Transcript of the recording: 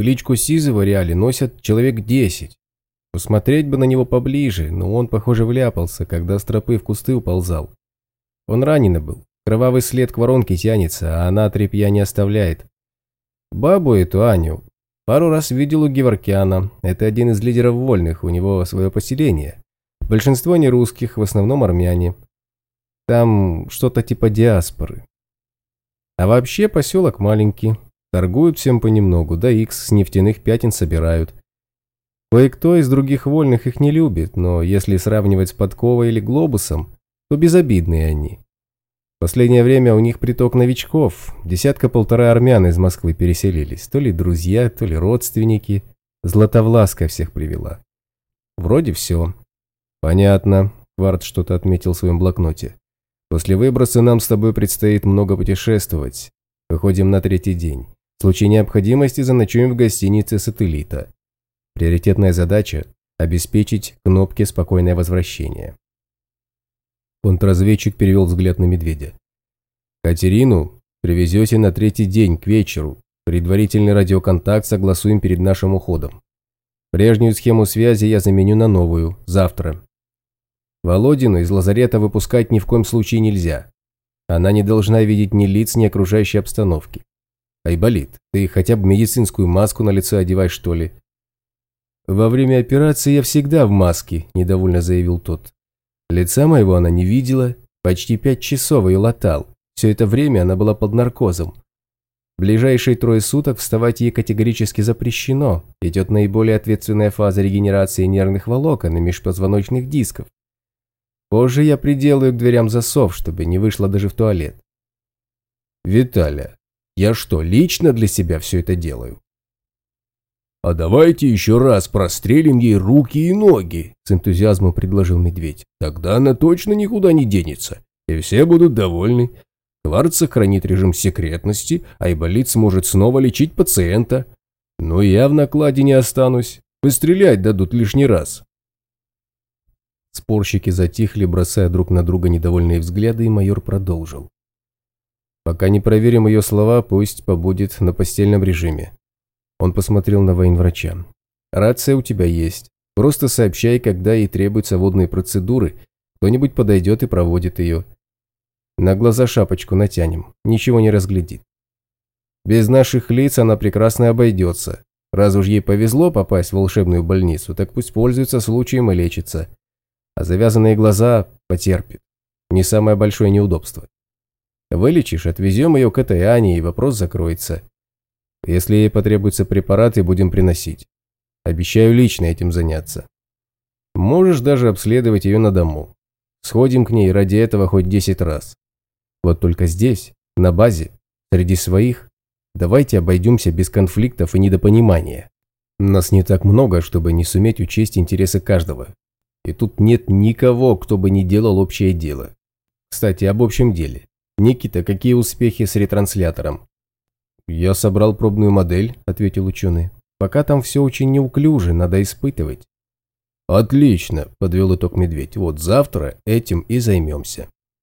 Кличку Сизова реале носят человек десять. Посмотреть бы на него поближе, но он, похоже, вляпался, когда с тропы в кусты уползал. Он раненый был, кровавый след к воронке тянется, а она трепья не оставляет. Бабу эту, Аню, пару раз видел у Геворкяна, это один из лидеров вольных, у него свое поселение. Большинство не русских, в основном армяне. Там что-то типа диаспоры. А вообще поселок маленький, торгуют всем понемногу, да икс с нефтяных пятен собирают. Кое-кто из других вольных их не любит, но если сравнивать с подковой или глобусом, то безобидные они. В последнее время у них приток новичков, десятка-полтора армян из Москвы переселились, то ли друзья, то ли родственники. Златовласка всех привела. Вроде все. Понятно, Кварт что-то отметил в своем блокноте. После выброса нам с тобой предстоит много путешествовать. Выходим на третий день. В случае необходимости заночуем в гостинице сателлита. Приоритетная задача – обеспечить кнопке спокойное возвращение. Контрразведчик перевел взгляд на медведя. «Катерину привезете на третий день к вечеру. Предварительный радиоконтакт согласуем перед нашим уходом. Прежнюю схему связи я заменю на новую, завтра. Володину из лазарета выпускать ни в коем случае нельзя. Она не должна видеть ни лиц, ни окружающей обстановки. Айболит, ты хотя бы медицинскую маску на лицо одевай, что ли? «Во время операции я всегда в маске», – недовольно заявил тот. Лица моего она не видела, почти пять часов ее латал. Все это время она была под наркозом. В ближайшие трое суток вставать ей категорически запрещено. Идет наиболее ответственная фаза регенерации нервных волокон и межпозвоночных дисков. Позже я приделаю к дверям засов, чтобы не вышла даже в туалет. Виталя, я что, лично для себя все это делаю? «А давайте еще раз прострелим ей руки и ноги», – с энтузиазмом предложил медведь. «Тогда она точно никуда не денется, и все будут довольны. Кварц сохранит режим секретности, а Айболит сможет снова лечить пациента. Но я в накладе не останусь, пострелять дадут лишний раз». Спорщики затихли, бросая друг на друга недовольные взгляды, и майор продолжил. «Пока не проверим ее слова, пусть побудет на постельном режиме. Он посмотрел на военврача. «Рация у тебя есть. Просто сообщай, когда ей требуются водные процедуры. Кто-нибудь подойдет и проводит ее. На глаза шапочку натянем. Ничего не разглядит. Без наших лиц она прекрасно обойдется. Раз уж ей повезло попасть в волшебную больницу, так пусть пользуется случаем и лечится. А завязанные глаза потерпит. Не самое большое неудобство. Вылечишь, отвезем ее к этой Ане, и вопрос закроется. Если ей потребуются препараты, будем приносить. Обещаю лично этим заняться. Можешь даже обследовать ее на дому. Сходим к ней ради этого хоть 10 раз. Вот только здесь, на базе, среди своих, давайте обойдемся без конфликтов и недопонимания. Нас не так много, чтобы не суметь учесть интересы каждого. И тут нет никого, кто бы не делал общее дело. Кстати, об общем деле. Никита, какие успехи с ретранслятором? «Я собрал пробную модель», – ответил ученый. «Пока там все очень неуклюже, надо испытывать». «Отлично», – подвел итог медведь. «Вот завтра этим и займемся».